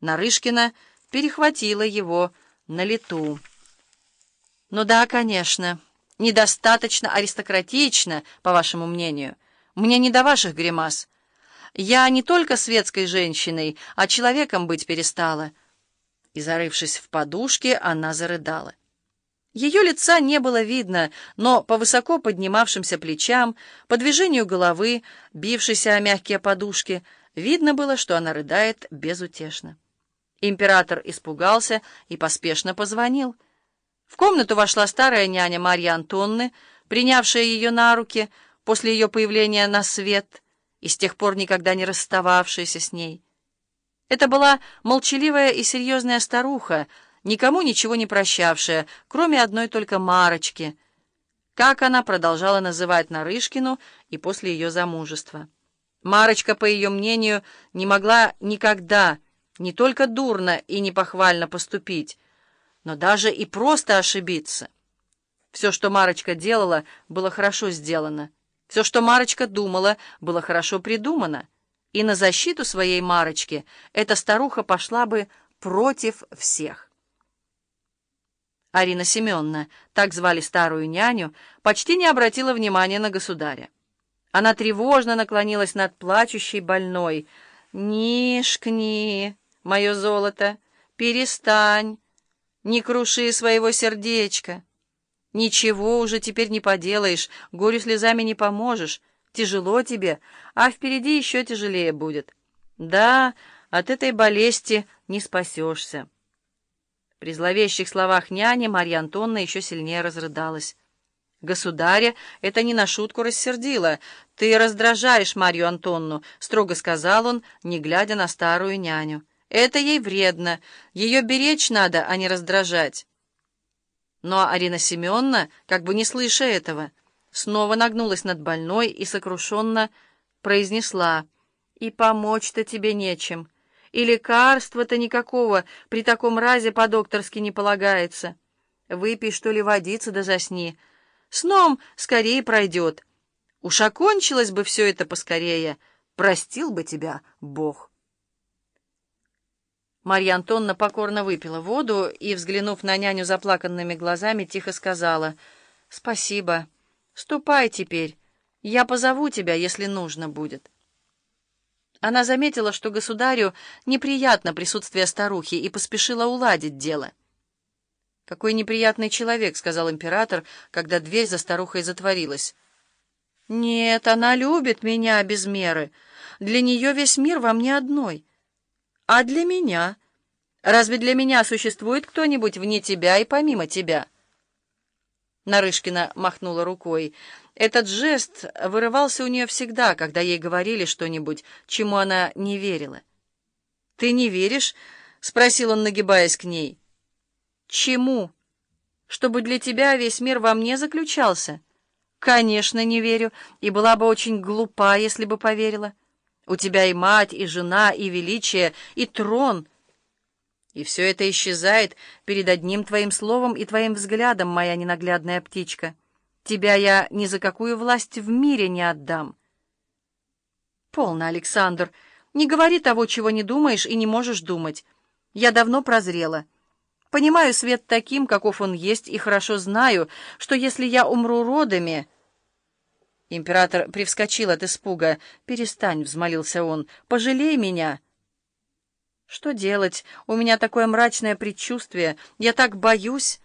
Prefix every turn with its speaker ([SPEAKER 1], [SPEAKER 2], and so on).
[SPEAKER 1] Нарышкина перехватила его на лету. «Ну да, конечно, недостаточно аристократично, по вашему мнению. Мне не до ваших гримас. Я не только светской женщиной, а человеком быть перестала». И, зарывшись в подушке, она зарыдала. Ее лица не было видно, но по высоко поднимавшимся плечам, по движению головы, бившейся о мягкие подушки, видно было, что она рыдает безутешно. Император испугался и поспешно позвонил. В комнату вошла старая няня Марья Антонны, принявшая ее на руки после ее появления на свет и с тех пор никогда не расстававшаяся с ней. Это была молчаливая и серьезная старуха, никому ничего не прощавшая, кроме одной только Марочки, как она продолжала называть Нарышкину и после ее замужества. Марочка, по ее мнению, не могла никогда не только дурно и непохвально поступить, но даже и просто ошибиться. Все, что Марочка делала, было хорошо сделано. Все, что Марочка думала, было хорошо придумано. И на защиту своей Марочки эта старуха пошла бы против всех. Арина Семеновна, так звали старую няню, почти не обратила внимания на государя. Она тревожно наклонилась над плачущей больной. «Нишкни!» Мое золото, перестань, не круши своего сердечка. Ничего уже теперь не поделаешь, горю слезами не поможешь, тяжело тебе, а впереди еще тяжелее будет. Да, от этой болезни не спасешься. При зловещих словах няни Марья Антонна еще сильнее разрыдалась. «Государя, это не на шутку рассердило. Ты раздражаешь Марью Антонну», — строго сказал он, не глядя на старую няню. Это ей вредно. Ее беречь надо, а не раздражать. Но Арина Семеновна, как бы не слыша этого, снова нагнулась над больной и сокрушенно произнесла «И помочь-то тебе нечем, и лекарства-то никакого при таком разе по-докторски не полагается. Выпей, что ли, водицы да засни. Сном скорее пройдет. Уж окончилось бы все это поскорее, простил бы тебя Бог». Марья Антонна покорно выпила воду и, взглянув на няню заплаканными глазами, тихо сказала «Спасибо. Ступай теперь. Я позову тебя, если нужно будет». Она заметила, что государю неприятно присутствие старухи, и поспешила уладить дело. «Какой неприятный человек», — сказал император, когда дверь за старухой затворилась. «Нет, она любит меня без меры. Для нее весь мир во мне одной». А для меня? Разве для меня существует кто-нибудь вне тебя и помимо тебя?» Нарышкина махнула рукой. Этот жест вырывался у нее всегда, когда ей говорили что-нибудь, чему она не верила. «Ты не веришь?» — спросил он, нагибаясь к ней. «Чему? Чтобы для тебя весь мир во мне заключался?» «Конечно, не верю, и была бы очень глупа, если бы поверила». У тебя и мать, и жена, и величие, и трон. И все это исчезает перед одним твоим словом и твоим взглядом, моя ненаглядная птичка. Тебя я ни за какую власть в мире не отдам. Полно, Александр. Не говори того, чего не думаешь и не можешь думать. Я давно прозрела. Понимаю свет таким, каков он есть, и хорошо знаю, что если я умру родами... Император привскочил от испуга. «Перестань», — взмолился он, — «пожалей меня». «Что делать? У меня такое мрачное предчувствие. Я так боюсь».